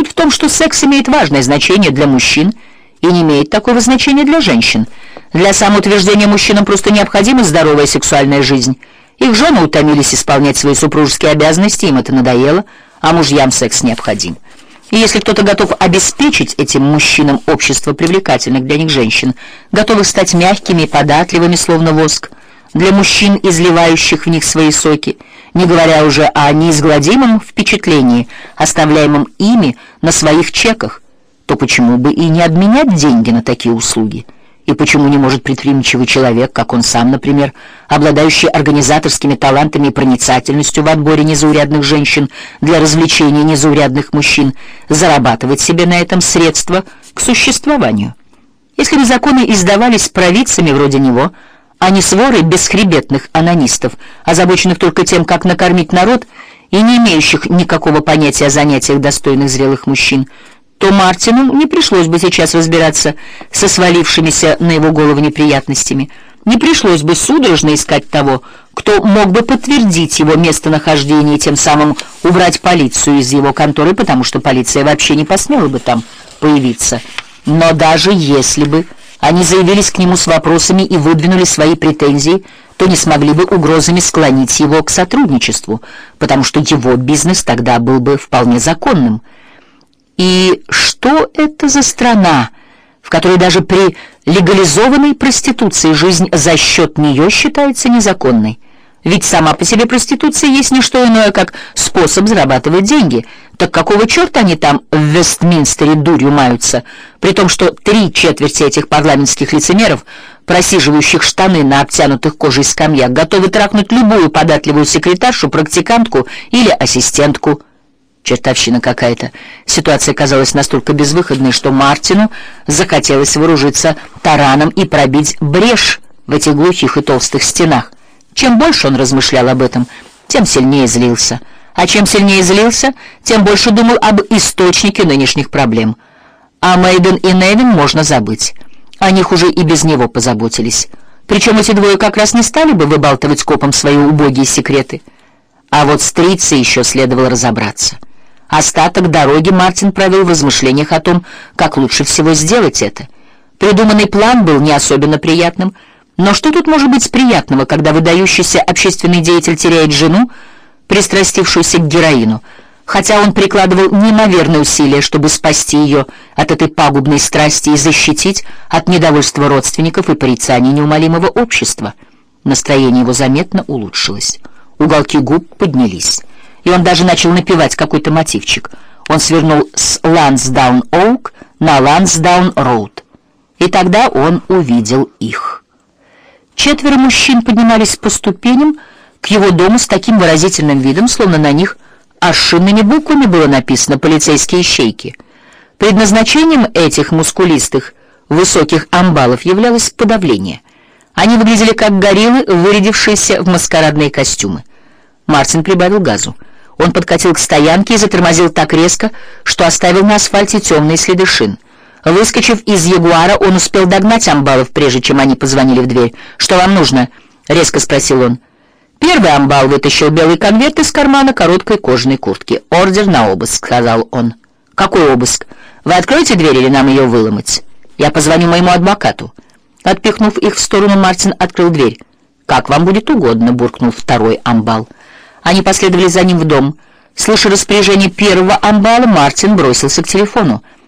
Суть в том, что секс имеет важное значение для мужчин и не имеет такого значения для женщин. Для самоутверждения мужчинам просто необходима здоровая сексуальная жизнь. Их жены утомились исполнять свои супружеские обязанности, им это надоело, а мужьям секс необходим. И если кто-то готов обеспечить этим мужчинам общество привлекательных для них женщин, готовых стать мягкими и податливыми, словно воск, для мужчин, изливающих в них свои соки, не говоря уже о неизгладимом впечатлении, оставляемом ими на своих чеках, то почему бы и не обменять деньги на такие услуги? И почему не может предприимчивый человек, как он сам, например, обладающий организаторскими талантами и проницательностью в отборе незаурядных женщин для развлечения незаурядных мужчин, зарабатывать себе на этом средства к существованию? Если бы законы издавались провидцами вроде него, а не сворой бесхребетных анонистов, озабоченных только тем, как накормить народ, и не имеющих никакого понятия о занятиях достойных зрелых мужчин, то Мартину не пришлось бы сейчас разбираться со свалившимися на его голову неприятностями. Не пришлось бы судорожно искать того, кто мог бы подтвердить его местонахождение и тем самым убрать полицию из его конторы, потому что полиция вообще не посмела бы там появиться. Но даже если бы они заявились к нему с вопросами и выдвинули свои претензии, то не смогли бы угрозами склонить его к сотрудничеству, потому что его бизнес тогда был бы вполне законным. И что это за страна, в которой даже при легализованной проституции жизнь за счет нее считается незаконной? Ведь сама по себе проституция есть не что иное, как способ зарабатывать деньги. Так какого черта они там в Вестминстере дурью маются? При том, что три четверти этих парламентских лицемеров, просиживающих штаны на обтянутых кожей скамьях, готовы трахнуть любую податливую секретаршу, практикантку или ассистентку. Чертовщина какая-то. Ситуация казалась настолько безвыходной, что Мартину захотелось вооружиться тараном и пробить брешь в этих глухих и толстых стенах. Чем больше он размышлял об этом, тем сильнее злился. А чем сильнее злился, тем больше думал об источнике нынешних проблем. О Мейден и Невин можно забыть. О них уже и без него позаботились. Причем эти двое как раз не стали бы выбалтывать копом свои убогие секреты. А вот с Трицей еще следовало разобраться. Остаток дороги Мартин провел в размышлениях о том, как лучше всего сделать это. Придуманный план был не особенно приятным, но что тут может быть приятного, когда выдающийся общественный деятель теряет жену, пристрастившуюся к героину, хотя он прикладывал неимоверные усилия, чтобы спасти ее от этой пагубной страсти и защитить от недовольства родственников и порицания неумолимого общества. Настроение его заметно улучшилось. Уголки губ поднялись и он даже начал напевать какой-то мотивчик. Он свернул с Лансдаун-Оук на Лансдаун-Роуд. И тогда он увидел их. Четверо мужчин поднимались по ступеням к его дому с таким выразительным видом, словно на них ошинными буквами было написано «полицейские ищейки». Предназначением этих мускулистых, высоких амбалов являлось подавление. Они выглядели как гориллы, вырядившиеся в маскарадные костюмы. Мартин прибавил газу. Он подкатил к стоянке и затормозил так резко, что оставил на асфальте темные следы шин. Выскочив из Ягуара, он успел догнать амбалов, прежде чем они позвонили в дверь. «Что вам нужно?» — резко спросил он. Первый амбал вытащил белый конверт из кармана короткой кожаной куртки. «Ордер на обыск», — сказал он. «Какой обыск? Вы откроете дверь или нам ее выломать? Я позвоню моему адвокату». Отпихнув их в сторону, Мартин открыл дверь. «Как вам будет угодно», — буркнул второй амбал. Они последовали за ним в дом. Слыша распоряжение первого амбала, Мартин бросился к телефону.